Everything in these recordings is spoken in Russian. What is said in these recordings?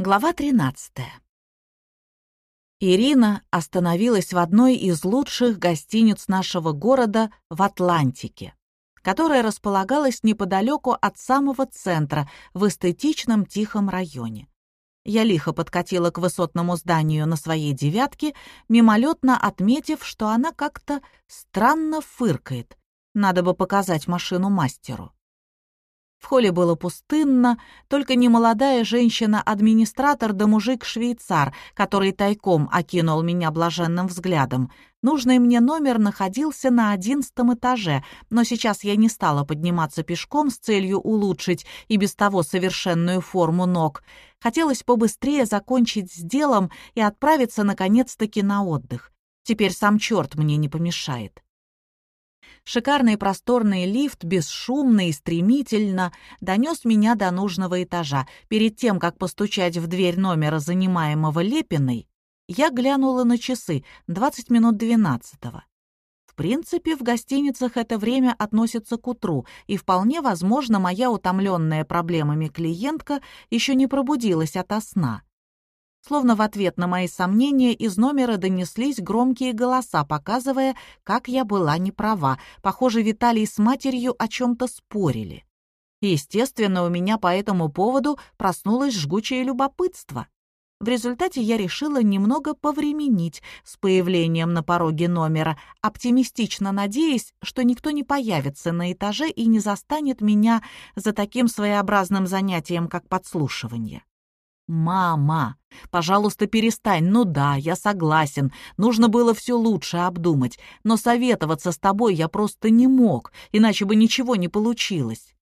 Глава 13. Ирина остановилась в одной из лучших гостиниц нашего города в Атлантике, которая располагалась неподалеку от самого центра, в эстетичном тихом районе. Я лихо подкатила к высотному зданию на своей девятке, мимолетно отметив, что она как-то странно фыркает. Надо бы показать машину мастеру. В холле было пустынно, только немолодая женщина-администратор да мужик-швейцар, который тайком окинул меня блаженным взглядом. Нужный мне номер находился на одиннадцатом этаже, но сейчас я не стала подниматься пешком с целью улучшить и без того совершенную форму ног. Хотелось побыстрее закончить с делом и отправиться наконец-таки на отдых. Теперь сам черт мне не помешает. Шикарный просторный лифт бесшумно и стремительно донес меня до нужного этажа. Перед тем, как постучать в дверь номера, занимаемого Лепиной, я глянула на часы, 20 минут двенадцатого. В принципе, в гостиницах это время относится к утру, и вполне возможно, моя утомленная проблемами клиентка еще не пробудилась ото сна. Словно в ответ на мои сомнения из номера донеслись громкие голоса, показывая, как я была неправа. Похоже, Виталий с матерью о чем-то спорили. Естественно, у меня по этому поводу проснулось жгучее любопытство. В результате я решила немного повременить с появлением на пороге номера, оптимистично надеясь, что никто не появится на этаже и не застанет меня за таким своеобразным занятием, как подслушивание. «Мама, пожалуйста, перестань. Ну да, я согласен. Нужно было все лучше обдумать. Но советоваться с тобой я просто не мог, иначе бы ничего не получилось».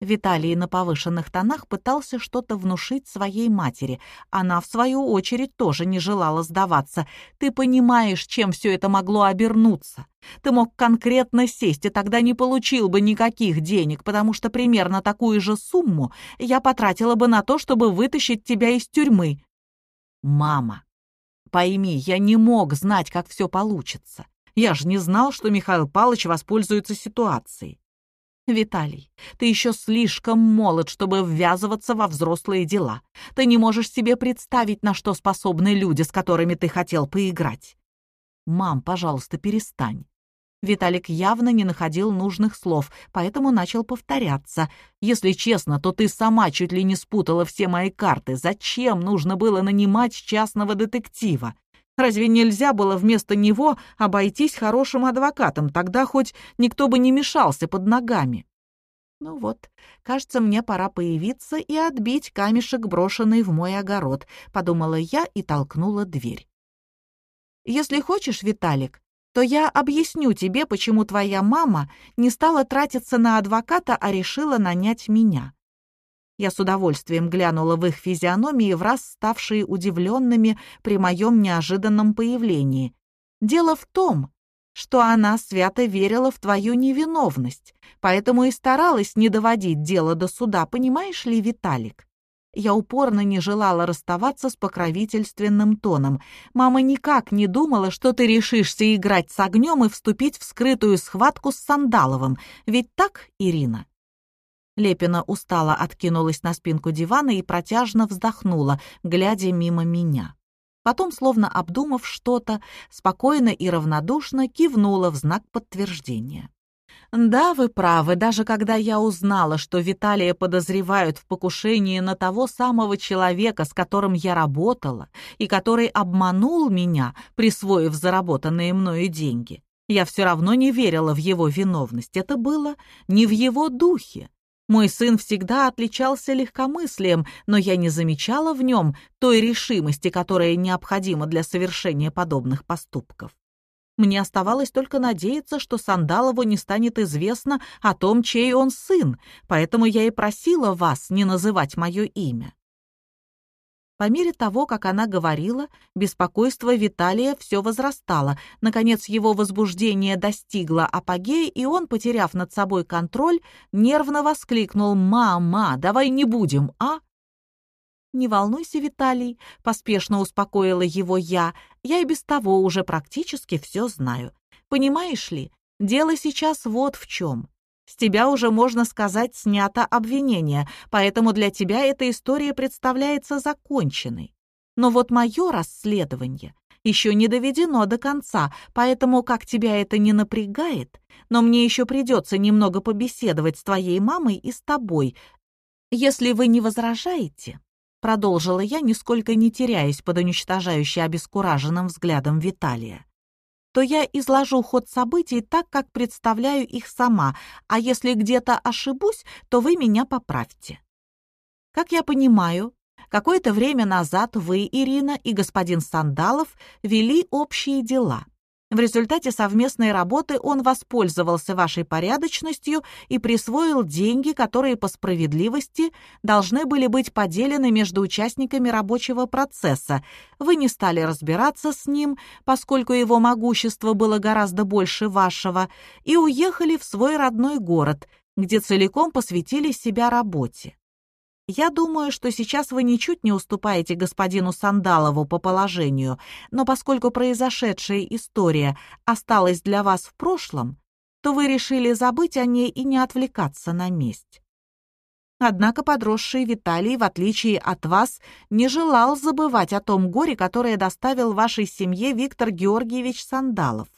Виталий на повышенных тонах пытался что-то внушить своей матери. Она, в свою очередь, тоже не желала сдаваться. «Ты понимаешь, чем все это могло обернуться? Ты мог конкретно сесть, и тогда не получил бы никаких денег, потому что примерно такую же сумму я потратила бы на то, чтобы вытащить тебя из тюрьмы». «Мама, пойми, я не мог знать, как все получится. Я же не знал, что Михаил Павлович воспользуется ситуацией. «Виталий, ты еще слишком молод, чтобы ввязываться во взрослые дела. Ты не можешь себе представить, на что способны люди, с которыми ты хотел поиграть». «Мам, пожалуйста, перестань». Виталик явно не находил нужных слов, поэтому начал повторяться. «Если честно, то ты сама чуть ли не спутала все мои карты. Зачем нужно было нанимать частного детектива? Разве нельзя было вместо него обойтись хорошим адвокатом? Тогда хоть никто бы не мешался под ногами. Ну вот, кажется, мне пора появиться и отбить камешек, брошенный в мой огород, подумала я и толкнула дверь. Если хочешь, Виталик, то я объясню тебе, почему твоя мама не стала тратиться на адвоката, а решила нанять меня. Я с удовольствием глянула в их физиономии, в раз ставшие удивленными при моем неожиданном появлении. Дело в том, что она свято верила в твою невиновность, поэтому и старалась не доводить дело до суда, понимаешь ли, Виталик? Я упорно не желала расставаться с покровительственным тоном. Мама никак не думала, что ты решишься играть с огнем и вступить в скрытую схватку с Сандаловым. Ведь так, Ирина? Лепина устало откинулась на спинку дивана и протяжно вздохнула, глядя мимо меня. Потом, словно обдумав что-то, спокойно и равнодушно кивнула в знак подтверждения. «Да, вы правы, даже когда я узнала, что Виталия подозревают в покушении на того самого человека, с которым я работала, и который обманул меня, присвоив заработанные мною деньги, я все равно не верила в его виновность. Это было не в его духе. Мой сын всегда отличался легкомыслием, но я не замечала в нем той решимости, которая необходима для совершения подобных поступков. Мне оставалось только надеяться, что Сандалову не станет известно о том, чей он сын, поэтому я и просила вас не называть мое имя. По мере того, как она говорила, беспокойство Виталия все возрастало. Наконец, его возбуждение достигло апогея, и он, потеряв над собой контроль, нервно воскликнул «Мама, давай не будем, а?» «Не волнуйся, Виталий», — поспешно успокоила его я, «я и без того уже практически все знаю. Понимаешь ли, дело сейчас вот в чем. С тебя уже, можно сказать, снято обвинение, поэтому для тебя эта история представляется законченной. Но вот мое расследование еще не доведено до конца, поэтому, как тебя это не напрягает, но мне еще придется немного побеседовать с твоей мамой и с тобой. Если вы не возражаете, — продолжила я, нисколько не теряясь под уничтожающе обескураженным взглядом Виталия, то я изложу ход событий так, как представляю их сама, а если где-то ошибусь, то вы меня поправьте. Как я понимаю, какое-то время назад вы, Ирина, и господин Сандалов вели общие дела. В результате совместной работы он воспользовался вашей порядочностью и присвоил деньги, которые по справедливости должны были быть поделены между участниками рабочего процесса. Вы не стали разбираться с ним, поскольку его могущество было гораздо больше вашего, и уехали в свой родной город, где целиком посвятили себя работе. Я думаю, что сейчас вы ничуть не уступаете господину Сандалову по положению, но поскольку произошедшая история осталась для вас в прошлом, то вы решили забыть о ней и не отвлекаться на месть. Однако подросший Виталий, в отличие от вас, не желал забывать о том горе, которое доставил вашей семье Виктор Георгиевич Сандалов.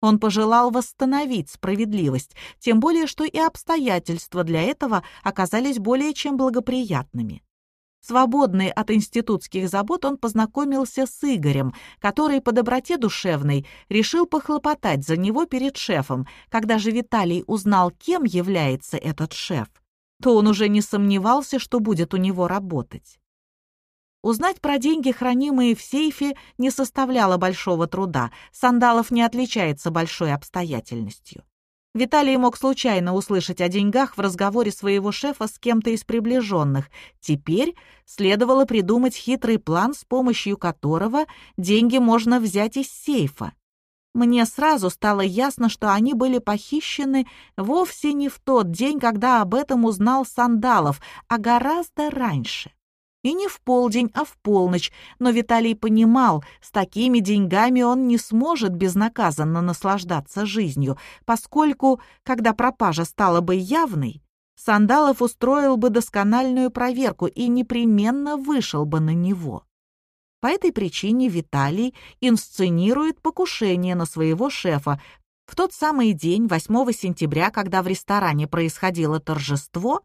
Он пожелал восстановить справедливость, тем более что и обстоятельства для этого оказались более чем благоприятными. Свободный от институтских забот, он познакомился с Игорем, который по доброте душевной решил похлопотать за него перед шефом. Когда же Виталий узнал, кем является этот шеф, то он уже не сомневался, что будет у него работать. Узнать про деньги, хранимые в сейфе, не составляло большого труда. Сандалов не отличается большой обстоятельностью. Виталий мог случайно услышать о деньгах в разговоре своего шефа с кем-то из приближенных. Теперь следовало придумать хитрый план, с помощью которого деньги можно взять из сейфа. Мне сразу стало ясно, что они были похищены вовсе не в тот день, когда об этом узнал Сандалов, а гораздо раньше. И не в полдень, а в полночь. Но Виталий понимал, с такими деньгами он не сможет безнаказанно наслаждаться жизнью, поскольку, когда пропажа стала бы явной, Сандалов устроил бы доскональную проверку и непременно вышел бы на него. По этой причине Виталий инсценирует покушение на своего шефа. В тот самый день, 8 сентября, когда в ресторане происходило торжество,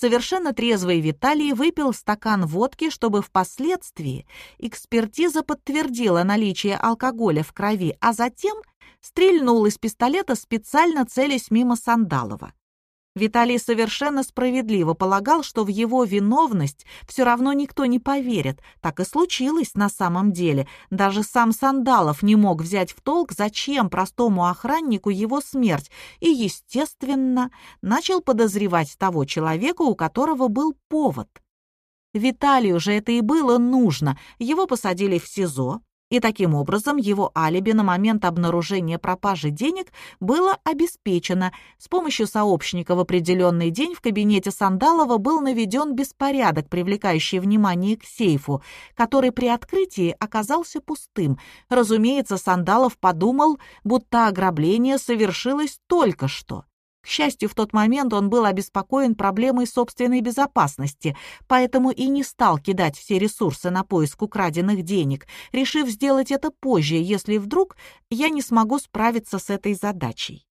Совершенно трезвый Виталий выпил стакан водки, чтобы впоследствии экспертиза подтвердила наличие алкоголя в крови, а затем стрельнул из пистолета, специально целясь мимо Сандалова. Виталий совершенно справедливо полагал, что в его виновность все равно никто не поверит. Так и случилось на самом деле. Даже сам Сандалов не мог взять в толк, зачем простому охраннику его смерть, и, естественно, начал подозревать того человека, у которого был повод. Виталию же это и было нужно. Его посадили в СИЗО, и таким образом его алиби на момент обнаружения пропажи денег было обеспечено. С помощью сообщника в определенный день в кабинете Сандалова был наведен беспорядок, привлекающий внимание к сейфу, который при открытии оказался пустым. Разумеется, Сандалов подумал, будто ограбление совершилось только что. К счастью, в тот момент он был обеспокоен проблемой собственной безопасности, поэтому и не стал кидать все ресурсы на поиск украденных денег, решив сделать это позже, если вдруг я не смогу справиться с этой задачей.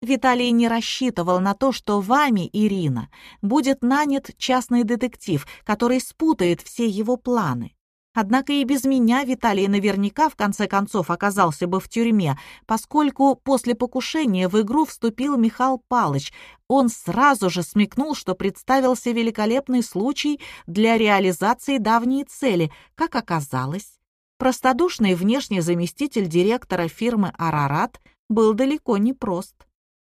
Виталий не рассчитывал на то, что вами, Ирина, будет нанят частный детектив, который спутает все его планы. Однако и без меня Виталий наверняка в конце концов оказался бы в тюрьме, поскольку после покушения в игру вступил Михаил Палыч. Он сразу же смекнул, что представился великолепный случай для реализации давней цели. Как оказалось, простодушный внешний заместитель директора фирмы «Арарат» был далеко не прост.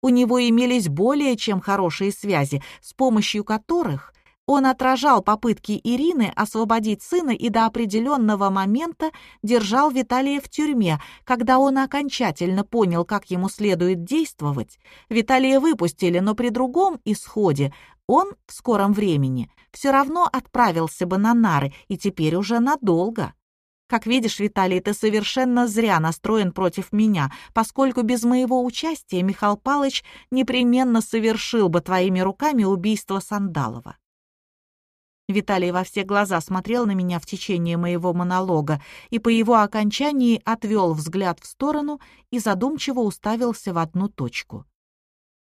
У него имелись более чем хорошие связи, с помощью которых он отражал попытки Ирины освободить сына и до определенного момента держал Виталия в тюрьме. Когда он окончательно понял, как ему следует действовать, Виталия выпустили, но при другом исходе он в скором времени все равно отправился бы на нары и теперь уже надолго. Как видишь, Виталий, ты совершенно зря настроен против меня, поскольку без моего участия Михаил Палыч непременно совершил бы твоими руками убийство Сандалова. Виталий во все глаза смотрел на меня в течение моего монолога и по его окончании отвел взгляд в сторону и задумчиво уставился в одну точку.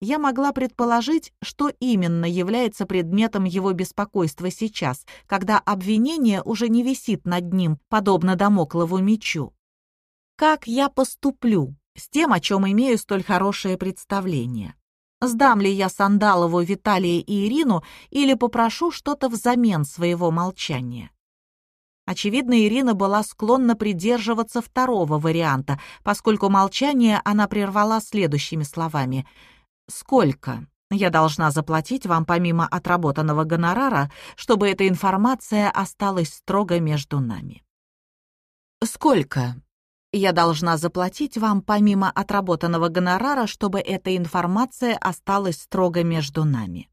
Я могла предположить, что именно является предметом его беспокойства сейчас, когда обвинение уже не висит над ним, подобно домоклову мечу. Как я поступлю с тем, о чем имею столь хорошее представление? Сдам ли я Сандалову, Виталия и Ирину или попрошу что-то взамен своего молчания? Очевидно, Ирина была склонна придерживаться второго варианта, поскольку молчание она прервала следующими словами. «Сколько я должна заплатить вам помимо отработанного гонорара, чтобы эта информация осталась строго между нами?» «Сколько я должна заплатить вам помимо отработанного гонорара, чтобы эта информация осталась строго между нами.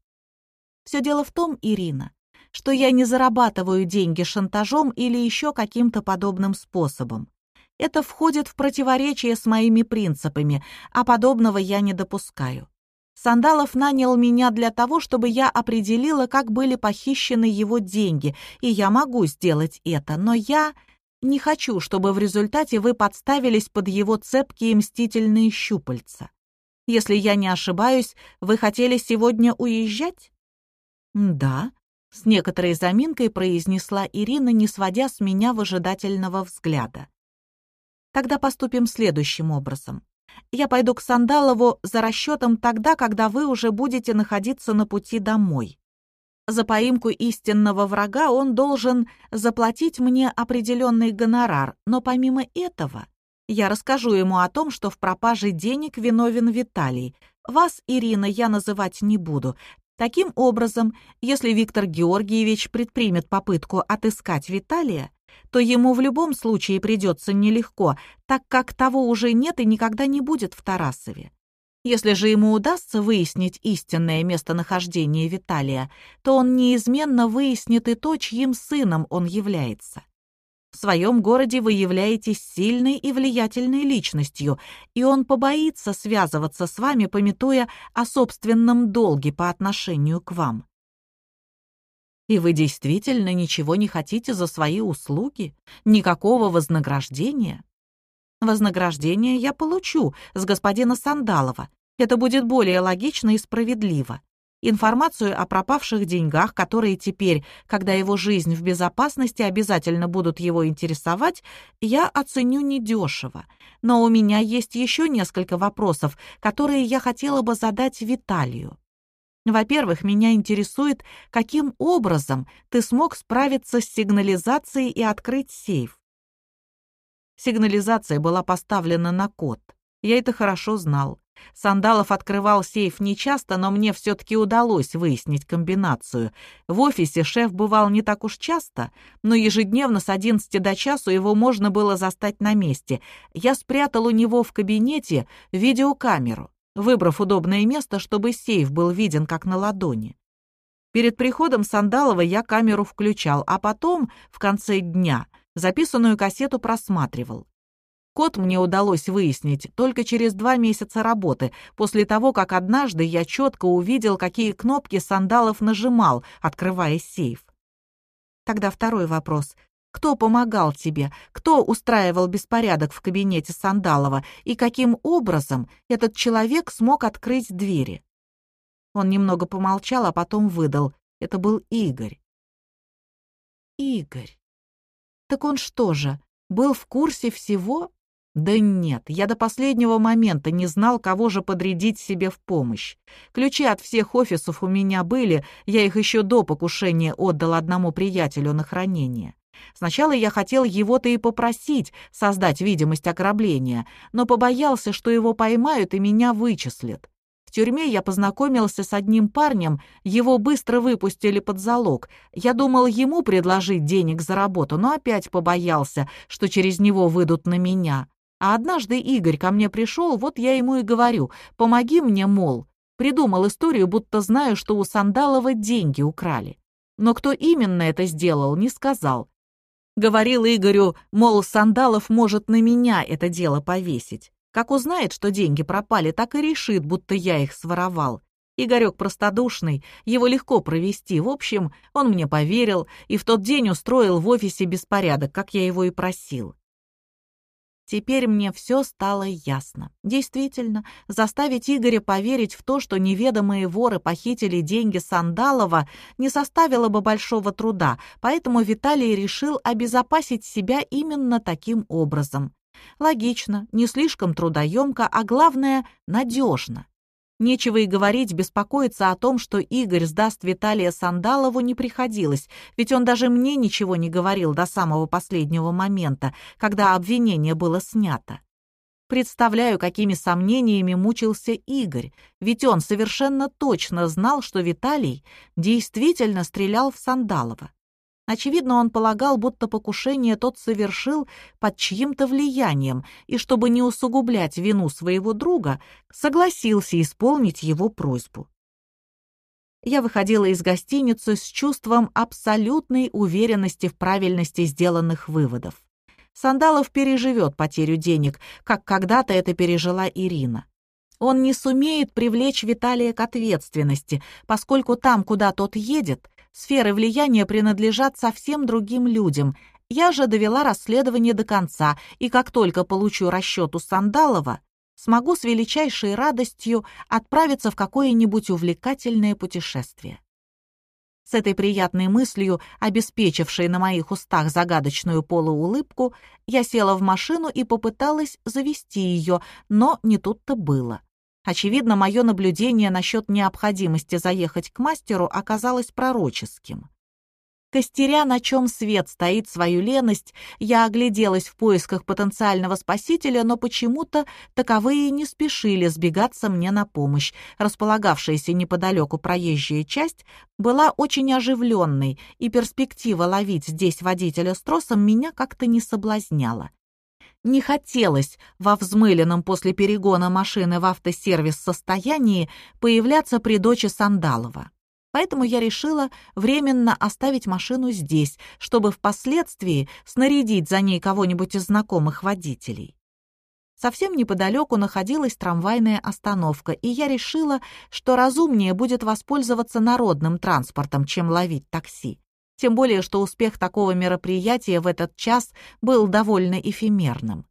Все дело в том, Ирина, что я не зарабатываю деньги шантажом или еще каким-то подобным способом. Это входит в противоречие с моими принципами, а подобного я не допускаю. Сандалов нанял меня для того, чтобы я определила, как были похищены его деньги, и я могу сделать это, но я не хочу, чтобы в результате вы подставились под его цепкие мстительные щупальца. Если я не ошибаюсь, вы хотели сегодня уезжать? Да, с некоторой заминкой произнесла Ирина, не сводя с меня выжидательного взгляда. Тогда поступим следующим образом. Я пойду к Сандалову за расчетом тогда, когда вы уже будете находиться на пути домой. За поимку истинного врага он должен заплатить мне определенный гонорар, но помимо этого я расскажу ему о том, что в пропаже денег виновен Виталий. Вас, Ирина, я называть не буду. Таким образом, если Виктор Георгиевич предпримет попытку отыскать Виталия, то ему в любом случае придется нелегко, так как того уже нет и никогда не будет в Тарасове. Если же ему удастся выяснить истинное местонахождение Виталия, то он неизменно выяснит и то, чьим сыном он является. В своем городе вы являетесь сильной и влиятельной личностью, и он побоится связываться с вами, пометуя о собственном долге по отношению к вам. И вы действительно ничего не хотите за свои услуги? Никакого вознаграждения? Вознаграждение я получу с господина Сандалова, это будет более логично и справедливо. Информацию о пропавших деньгах, которые теперь, когда его жизнь в безопасности, обязательно будут его интересовать, я оценю недешево. Но у меня есть еще несколько вопросов, которые я хотела бы задать Виталию. Во-первых, меня интересует, каким образом ты смог справиться с сигнализацией и открыть сейф. Сигнализация была поставлена на код. Я это хорошо знал. Сандалов открывал сейф нечасто, но мне все-таки удалось выяснить комбинацию. В офисе шеф бывал не так уж часто, но ежедневно с 11 до часу его можно было застать на месте. Я спрятал у него в кабинете видеокамеру, выбрав удобное место, чтобы сейф был виден как на ладони. Перед приходом Сандалова я камеру включал, а потом, в конце дня, записанную кассету просматривал. Код мне удалось выяснить только через два месяца работы, после того, как однажды я четко увидел, какие кнопки Сандалов нажимал, открывая сейф. Тогда второй вопрос. Кто помогал тебе? Кто устраивал беспорядок в кабинете Сандалова? И каким образом этот человек смог открыть двери? Он немного помолчал, а потом выдал. Это был Игорь. Игорь. Так он что же, был в курсе всего? Да нет, я до последнего момента не знал, кого же подрядить себе в помощь. Ключи от всех офисов у меня были, я их еще до покушения отдал одному приятелю на хранение. Сначала я хотел его-то и попросить создать видимость ограбления, но побоялся, что его поймают и меня вычислят. Тюрьме я познакомился с одним парнем, его быстро выпустили под залог. Я думал ему предложить денег за работу, но опять побоялся, что через него выйдут на меня. А однажды Игорь ко мне пришел, вот я ему и говорю, помоги мне, мол. Придумал историю, будто знаю, что у Сандалова деньги украли. Но кто именно это сделал, не сказал. Говорил Игорю, мол, Сандалов может на меня это дело повесить. Как узнает, что деньги пропали, так и решит, будто я их своровал. Игорек простодушный, его легко провести. В общем, он мне поверил и в тот день устроил в офисе беспорядок, как я его и просил. Теперь мне все стало ясно. Действительно, заставить Игоря поверить в то, что неведомые воры похитили деньги Сандалова, не составило бы большого труда, поэтому Виталий решил обезопасить себя именно таким образом. Логично, не слишком трудоемко, а главное — надежно. Нечего и говорить, беспокоиться о том, что Игорь сдаст Виталия Сандалову не приходилось, ведь он даже мне ничего не говорил до самого последнего момента, когда обвинение было снято. Представляю, какими сомнениями мучился Игорь, ведь он совершенно точно знал, что Виталий действительно стрелял в Сандалова. Очевидно, он полагал, будто покушение тот совершил под чьим-то влиянием, и чтобы не усугублять вину своего друга, согласился исполнить его просьбу. Я выходила из гостиницы с чувством абсолютной уверенности в правильности сделанных выводов. Сандалов переживет потерю денег, как когда-то это пережила Ирина. Он не сумеет привлечь Виталия к ответственности, поскольку там, куда тот едет, Сферы влияния принадлежат совсем другим людям. Я же довела расследование до конца, и как только получу расчет у Сандалова, смогу с величайшей радостью отправиться в какое-нибудь увлекательное путешествие. С этой приятной мыслью, обеспечившей на моих устах загадочную полуулыбку, я села в машину и попыталась завести ее, но не тут-то было. Очевидно, мое наблюдение насчет необходимости заехать к мастеру оказалось пророческим. Костеря, на чем свет стоит свою леность, я огляделась в поисках потенциального спасителя, но почему-то таковые не спешили сбегаться мне на помощь. Располагавшаяся неподалеку проезжая часть была очень оживленной, и перспектива ловить здесь водителя с тросом меня как-то не соблазняла. Не хотелось во взмыленном после перегона машины в автосервис состоянии появляться при дочи Сандалова. Поэтому я решила временно оставить машину здесь, чтобы впоследствии снарядить за ней кого-нибудь из знакомых водителей. Совсем неподалеку находилась трамвайная остановка, и я решила, что разумнее будет воспользоваться народным транспортом, чем ловить такси тем более что успех такого мероприятия в этот час был довольно эфемерным.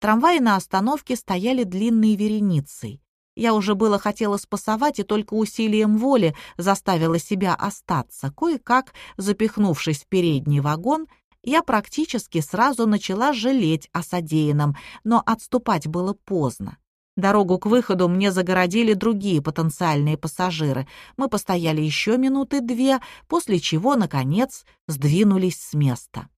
Трамваи на остановке стояли длинной вереницей. Я уже было хотела спасовать и только усилием воли заставила себя остаться. Кое-как, запихнувшись в передний вагон, я практически сразу начала жалеть о содеянном, но отступать было поздно. Дорогу к выходу мне загородили другие потенциальные пассажиры. Мы постояли еще минуты две, после чего, наконец, сдвинулись с места.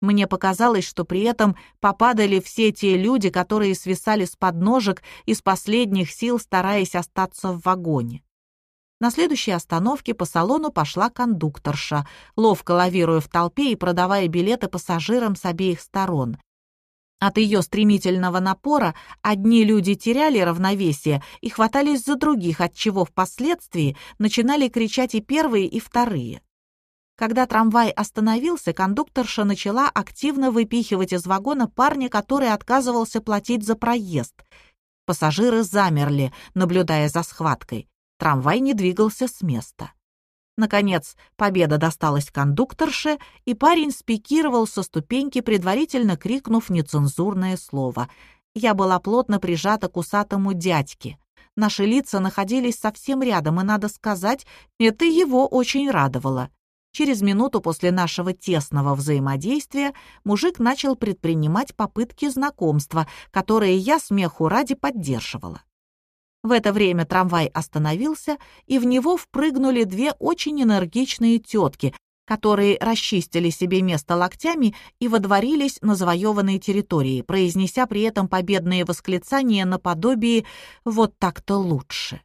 Мне показалось, что при этом попадали все те люди, которые свисали с подножек из последних сил, стараясь остаться в вагоне. На следующей остановке по салону пошла кондукторша, ловко лавируя в толпе и продавая билеты пассажирам с обеих сторон. От ее стремительного напора одни люди теряли равновесие и хватались за других, от чего впоследствии начинали кричать и первые, и вторые. Когда трамвай остановился, кондукторша начала активно выпихивать из вагона парня, который отказывался платить за проезд. Пассажиры замерли, наблюдая за схваткой. Трамвай не двигался с места. Наконец, победа досталась кондукторше, и парень спикировал со ступеньки, предварительно крикнув нецензурное слово. Я была плотно прижата к усатому дядьке. Наши лица находились совсем рядом, и, надо сказать, это его очень радовало. Через минуту после нашего тесного взаимодействия мужик начал предпринимать попытки знакомства, которые я смеху ради поддерживала. В это время трамвай остановился, и в него впрыгнули две очень энергичные тетки, которые расчистили себе место локтями и водворились на завоеванной территории, произнеся при этом победные восклицания наподобие «вот так-то лучше».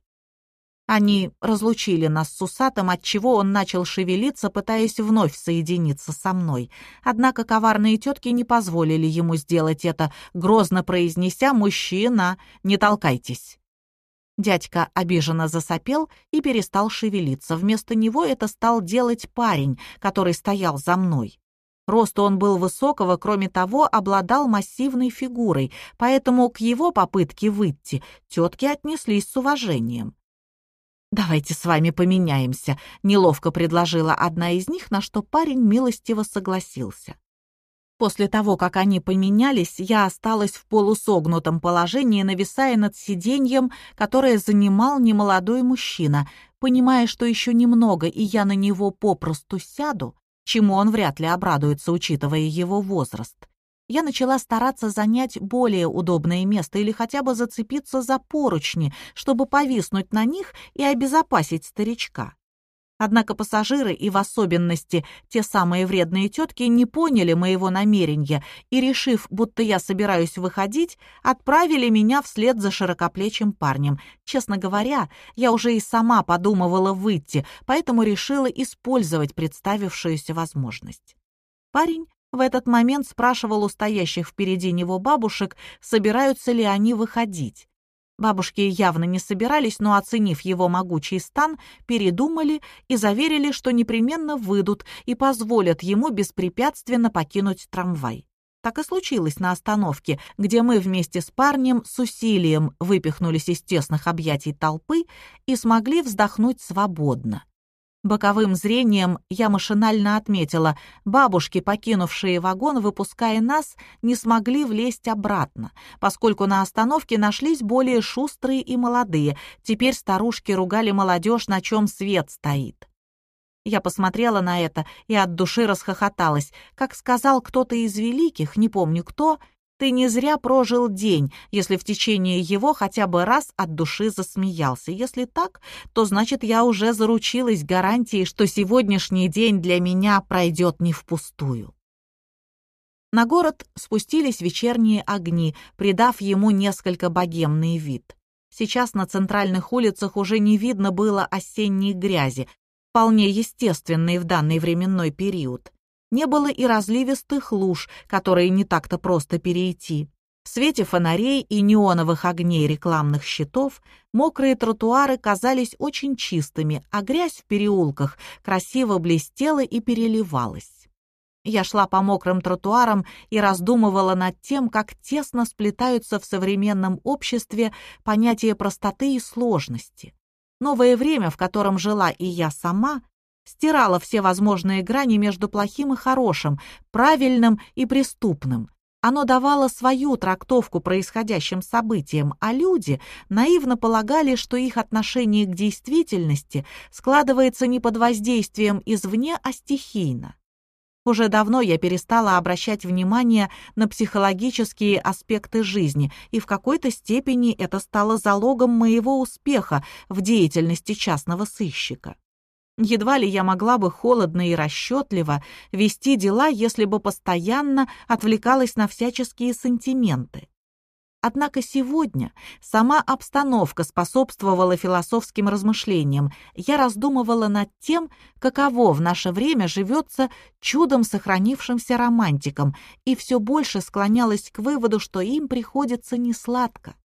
Они разлучили нас с Усатом, отчего он начал шевелиться, пытаясь вновь соединиться со мной. Однако коварные тетки не позволили ему сделать это, грозно произнеся «Мужчина, не толкайтесь». Дядька обиженно засопел и перестал шевелиться. Вместо него это стал делать парень, который стоял за мной. Роста он был высокого, кроме того, обладал массивной фигурой, поэтому к его попытке выйти тетки отнеслись с уважением. «Давайте с вами поменяемся», — неловко предложила одна из них, на что парень милостиво согласился. После того, как они поменялись, я осталась в полусогнутом положении, нависая над сиденьем, которое занимал немолодой мужчина. Понимая, что еще немного, и я на него попросту сяду, чему он вряд ли обрадуется, учитывая его возраст, я начала стараться занять более удобное место или хотя бы зацепиться за поручни, чтобы повиснуть на них и обезопасить старичка. Однако пассажиры, и в особенности те самые вредные тетки, не поняли моего намерения и, решив, будто я собираюсь выходить, отправили меня вслед за широкоплечим парнем. Честно говоря, я уже и сама подумывала выйти, поэтому решила использовать представившуюся возможность. Парень в этот момент спрашивал у стоящих впереди него бабушек, собираются ли они выходить. Бабушки явно не собирались, но, оценив его могучий стан, передумали и заверили, что непременно выйдут и позволят ему беспрепятственно покинуть трамвай. Так и случилось на остановке, где мы вместе с парнем с усилием выпихнулись из тесных объятий толпы и смогли вздохнуть свободно. Боковым зрением я машинально отметила, бабушки, покинувшие вагон, выпуская нас, не смогли влезть обратно, поскольку на остановке нашлись более шустрые и молодые. Теперь старушки ругали молодежь, на чем свет стоит. Я посмотрела на это и от души расхохоталась. Как сказал кто-то из великих, не помню кто, ты не зря прожил день, если в течение его хотя бы раз от души засмеялся. Если так, то значит я уже заручилась гарантией, что сегодняшний день для меня пройдет не впустую. На город спустились вечерние огни, придав ему несколько богемный вид. Сейчас на центральных улицах уже не видно было осенней грязи, вполне естественной в данный временной период не было и разливистых луж, которые не так-то просто перейти. В свете фонарей и неоновых огней рекламных щитов мокрые тротуары казались очень чистыми, а грязь в переулках красиво блестела и переливалась. Я шла по мокрым тротуарам и раздумывала над тем, как тесно сплетаются в современном обществе понятия простоты и сложности. Новое время, в котором жила и я сама, стирала все возможные грани между плохим и хорошим, правильным и преступным. Оно давало свою трактовку происходящим событиям, а люди наивно полагали, что их отношение к действительности складывается не под воздействием извне, а стихийно. Уже давно я перестала обращать внимание на психологические аспекты жизни, и в какой-то степени это стало залогом моего успеха в деятельности частного сыщика. Едва ли я могла бы холодно и расчетливо вести дела, если бы постоянно отвлекалась на всяческие сантименты. Однако сегодня сама обстановка способствовала философским размышлениям. Я раздумывала над тем, каково в наше время живется чудом сохранившимся романтиком, и все больше склонялась к выводу, что им приходится несладко.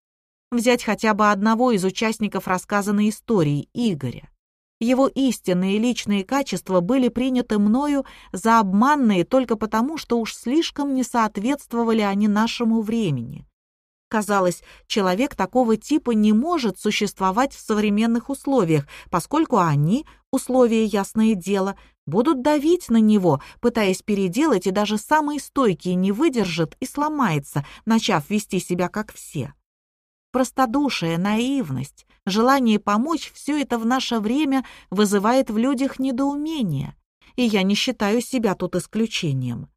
Взять хотя бы одного из участников рассказанной истории, Игоря. Его истинные личные качества были приняты мною за обманные только потому, что уж слишком не соответствовали они нашему времени. Казалось, человек такого типа не может существовать в современных условиях, поскольку они, условия ясное дело, будут давить на него, пытаясь переделать, и даже самый стойкий не выдержит и сломается, начав вести себя как все. Простодушие, наивность, желание помочь — все это в наше время вызывает в людях недоумение. И я не считаю себя тут исключением.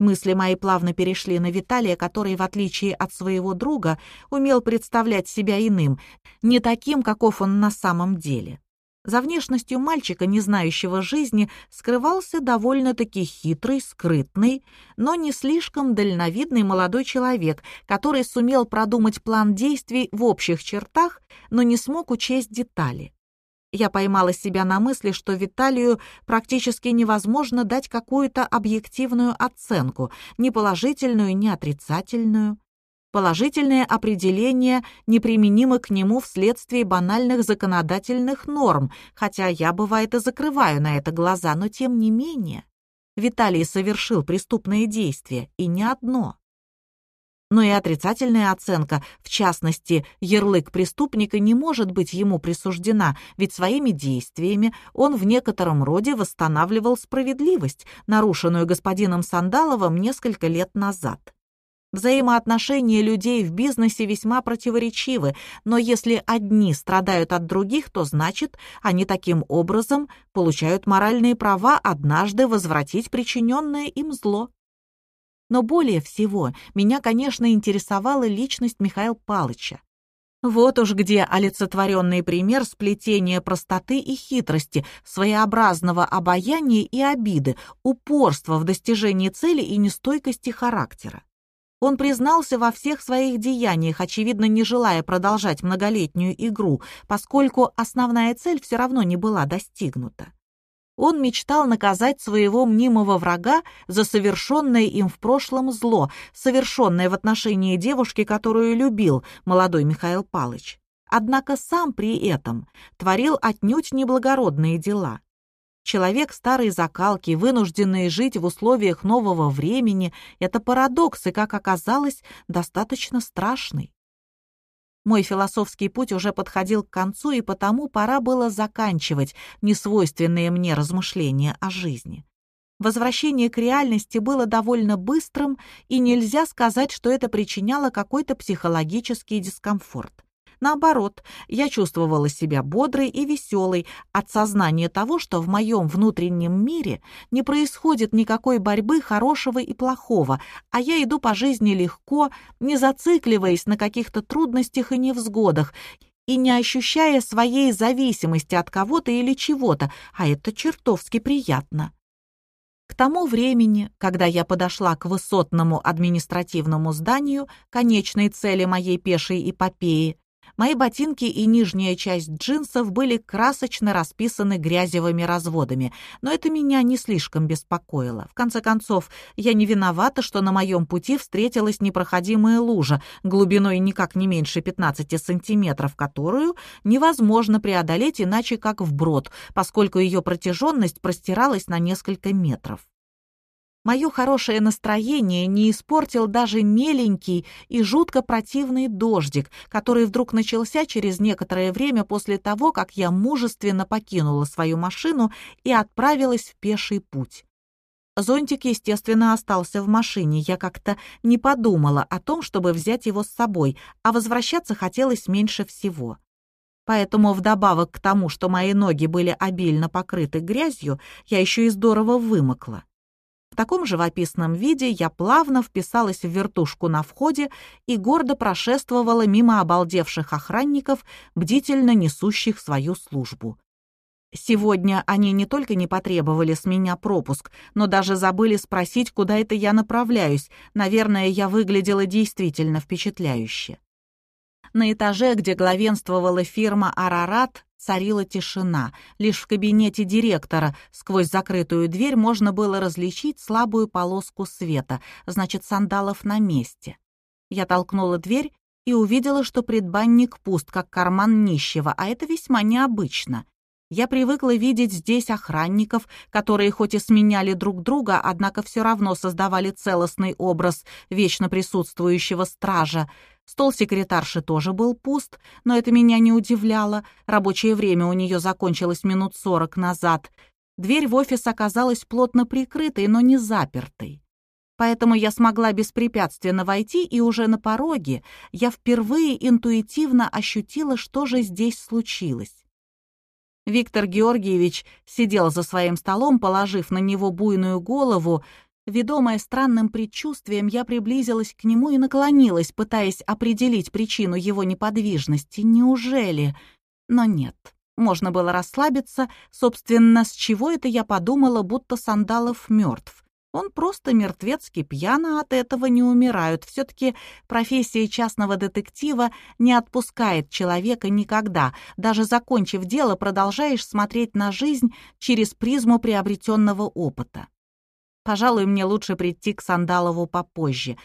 Мысли мои плавно перешли на Виталия, который, в отличие от своего друга, умел представлять себя иным, не таким, каков он на самом деле. За внешностью мальчика, не знающего жизни, скрывался довольно-таки хитрый, скрытный, но не слишком дальновидный молодой человек, который сумел продумать план действий в общих чертах, но не смог учесть детали. Я поймала себя на мысли, что Виталию практически невозможно дать какую-то объективную оценку, ни положительную, ни отрицательную. Положительное определение неприменимо к нему вследствие банальных законодательных норм, хотя я, бывает, и закрываю на это глаза, но тем не менее. Виталий совершил преступное действие, и не одно. Но и отрицательная оценка, в частности, ярлык преступника, не может быть ему присуждена, ведь своими действиями он в некотором роде восстанавливал справедливость, нарушенную господином Сандаловым несколько лет назад. Взаимоотношения людей в бизнесе весьма противоречивы, но если одни страдают от других, то значит, они таким образом получают моральные права однажды возвратить причиненное им зло. Но более всего меня, конечно, интересовала личность Михаила Палыча. Вот уж где олицетворенный пример сплетения простоты и хитрости, своеобразного обаяния и обиды, упорства в достижении цели и нестойкости характера. Он признался во всех своих деяниях, очевидно, не желая продолжать многолетнюю игру, поскольку основная цель все равно не была достигнута. Он мечтал наказать своего мнимого врага за совершенное им в прошлом зло, совершенное в отношении девушки, которую любил молодой Михаил Палыч. Однако сам при этом творил отнюдь неблагородные дела. Человек старой закалки, вынужденный жить в условиях нового времени, это парадокс и, как оказалось, достаточно страшный. Мой философский путь уже подходил к концу, и потому пора было заканчивать несвойственные мне размышления о жизни. Возвращение к реальности было довольно быстрым, и нельзя сказать, что это причиняло какой-то психологический дискомфорт. Наоборот, я чувствовала себя бодрой и веселой от сознания того, что в моем внутреннем мире не происходит никакой борьбы хорошего и плохого, а я иду по жизни легко, не зацикливаясь на каких-то трудностях и невзгодах, и не ощущая своей зависимости от кого-то или чего-то, а это чертовски приятно. К тому времени, когда я подошла к высотному административному зданию, конечной цели моей пешей эпопеи, Мои ботинки и нижняя часть джинсов были красочно расписаны грязевыми разводами, но это меня не слишком беспокоило. В конце концов, я не виновата, что на моем пути встретилась непроходимая лужа глубиной никак не меньше 15 сантиметров, которую невозможно преодолеть иначе как вброд, поскольку ее протяженность простиралась на несколько метров. Мое хорошее настроение не испортил даже меленький и жутко противный дождик, который вдруг начался через некоторое время после того, как я мужественно покинула свою машину и отправилась в пеший путь. Зонтик, естественно, остался в машине. Я как-то не подумала о том, чтобы взять его с собой, а возвращаться хотелось меньше всего. Поэтому вдобавок к тому, что мои ноги были обильно покрыты грязью, я еще и здорово вымокла. В таком живописном виде я плавно вписалась в вертушку на входе и гордо прошествовала мимо обалдевших охранников, бдительно несущих свою службу. Сегодня они не только не потребовали с меня пропуск, но даже забыли спросить, куда это я направляюсь. Наверное, я выглядела действительно впечатляюще. На этаже, где главенствовала фирма «Арарат», царила тишина. Лишь в кабинете директора сквозь закрытую дверь можно было различить слабую полоску света, значит, сандалов на месте. Я толкнула дверь и увидела, что предбанник пуст, как карман нищего, а это весьма необычно. Я привыкла видеть здесь охранников, которые хоть и сменяли друг друга, однако все равно создавали целостный образ вечно присутствующего стража. Стол секретарши тоже был пуст, но это меня не удивляло. Рабочее время у нее закончилось минут сорок назад. Дверь в офис оказалась плотно прикрытой, но не запертой. Поэтому я смогла беспрепятственно войти, и уже на пороге я впервые интуитивно ощутила, что же здесь случилось. Виктор Георгиевич сидел за своим столом, положив на него буйную голову, Ведомая странным предчувствием, я приблизилась к нему и наклонилась, пытаясь определить причину его неподвижности. Неужели? Но нет. Можно было расслабиться. Собственно, с чего это я подумала, будто Сандалов мертв? Он просто мертвецки пьян, от этого не умирают. Все-таки профессия частного детектива не отпускает человека никогда. Даже закончив дело, продолжаешь смотреть на жизнь через призму приобретенного опыта. Пожалуй, мне лучше прийти к Сандалову попозже.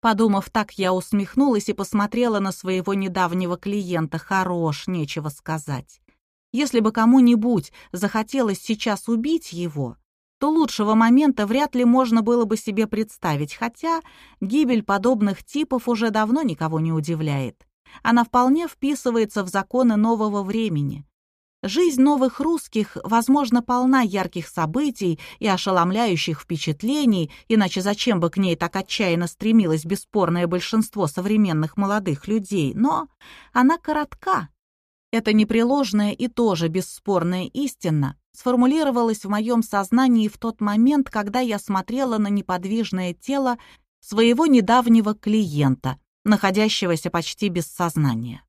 Подумав так, я усмехнулась и посмотрела на своего недавнего клиента. Хорош, нечего сказать. Если бы кому-нибудь захотелось сейчас убить его, то лучшего момента вряд ли можно было бы себе представить, хотя гибель подобных типов уже давно никого не удивляет. Она вполне вписывается в законы нового времени. Жизнь новых русских, возможно, полна ярких событий и ошеломляющих впечатлений, иначе зачем бы к ней так отчаянно стремилось бесспорное большинство современных молодых людей, но она коротка. Это непреложная и тоже бесспорная истина сформулировалась в моем сознании в тот момент, когда я смотрела на неподвижное тело своего недавнего клиента, находящегося почти без сознания.